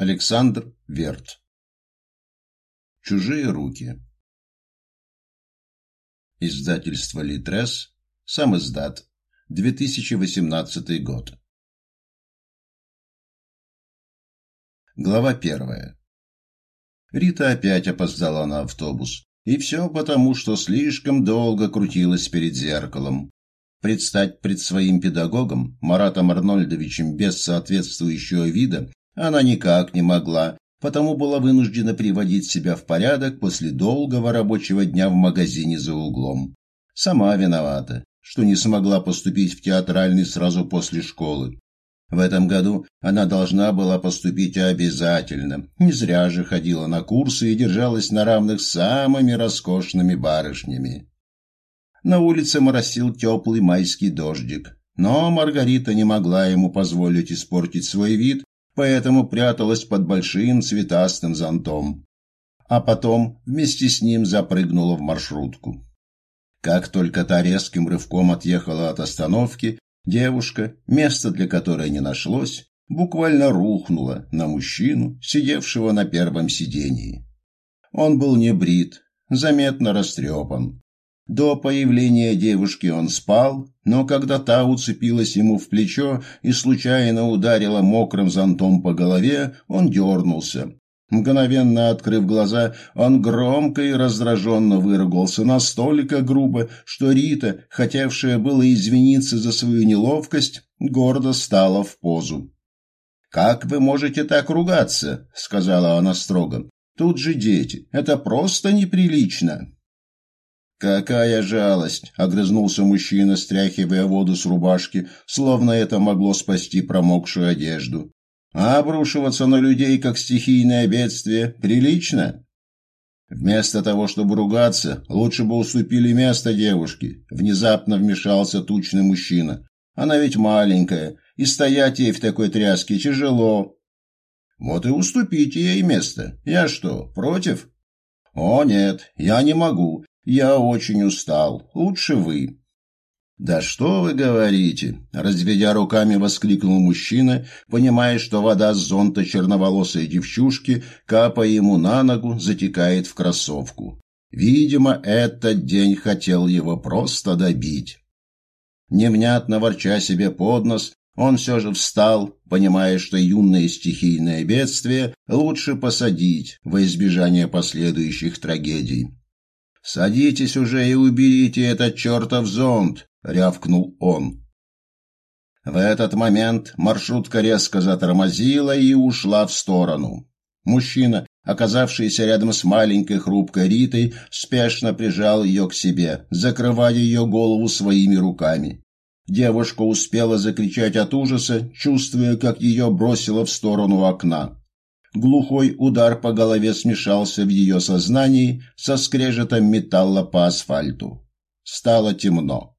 Александр Верт. Чужие руки. Издательство Литрес. Сам издат. 2018 год. Глава первая. Рита опять опоздала на автобус. И все потому, что слишком долго крутилась перед зеркалом. Предстать пред своим педагогом, Маратом Арнольдовичем без соответствующего вида, она никак не могла, потому была вынуждена приводить себя в порядок после долгого рабочего дня в магазине за углом. Сама виновата, что не смогла поступить в театральный сразу после школы. В этом году она должна была поступить обязательно. Не зря же ходила на курсы и держалась на равных с самыми роскошными барышнями. На улице моросил теплый майский дождик, но Маргарита не могла ему позволить испортить свой вид поэтому пряталась под большим цветастым зонтом. А потом вместе с ним запрыгнула в маршрутку. Как только та резким рывком отъехала от остановки, девушка, место для которой не нашлось, буквально рухнула на мужчину, сидевшего на первом сидении. Он был не брит, заметно растрепан. До появления девушки он спал, но когда та уцепилась ему в плечо и случайно ударила мокрым зонтом по голове, он дернулся. Мгновенно открыв глаза, он громко и раздраженно выругался настолько грубо, что Рита, хотевшая было извиниться за свою неловкость, гордо стала в позу. «Как вы можете так ругаться?» — сказала она строго. «Тут же дети. Это просто неприлично». «Какая жалость!» — огрызнулся мужчина, стряхивая воду с рубашки, словно это могло спасти промокшую одежду. «А обрушиваться на людей, как стихийное бедствие, прилично?» Вместо того, чтобы ругаться, лучше бы уступили место девушке. Внезапно вмешался тучный мужчина. Она ведь маленькая, и стоять ей в такой тряске тяжело. Вот и уступите ей место. Я что, против? О, нет, я не могу. Я очень устал. Лучше вы. Да что вы говорите, разведя руками, воскликнул мужчина, понимая, что вода с зонта черноволосой девчушки, капая ему на ногу, затекает в кроссовку. Видимо, этот день хотел его просто добить. Невнятно ворча себе под нос, он все же встал, понимая, что юное стихийное бедствие лучше посадить во избежание последующих трагедий. «Садитесь уже и уберите этот чертов зонт!» — рявкнул он. В этот момент маршрутка резко затормозила и ушла в сторону. Мужчина, оказавшийся рядом с маленькой хрупкой Ритой, спешно прижал ее к себе, закрывая ее голову своими руками. Девушка успела закричать от ужаса, чувствуя, как ее бросило в сторону окна. Глухой удар по голове смешался в ее сознании со скрежетом металла по асфальту. Стало темно.